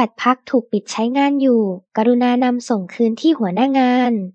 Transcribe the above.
บัตรพักถูกปิดใช้งานอยู่ กรุณานำส่งคืนที่หัวหน้างาน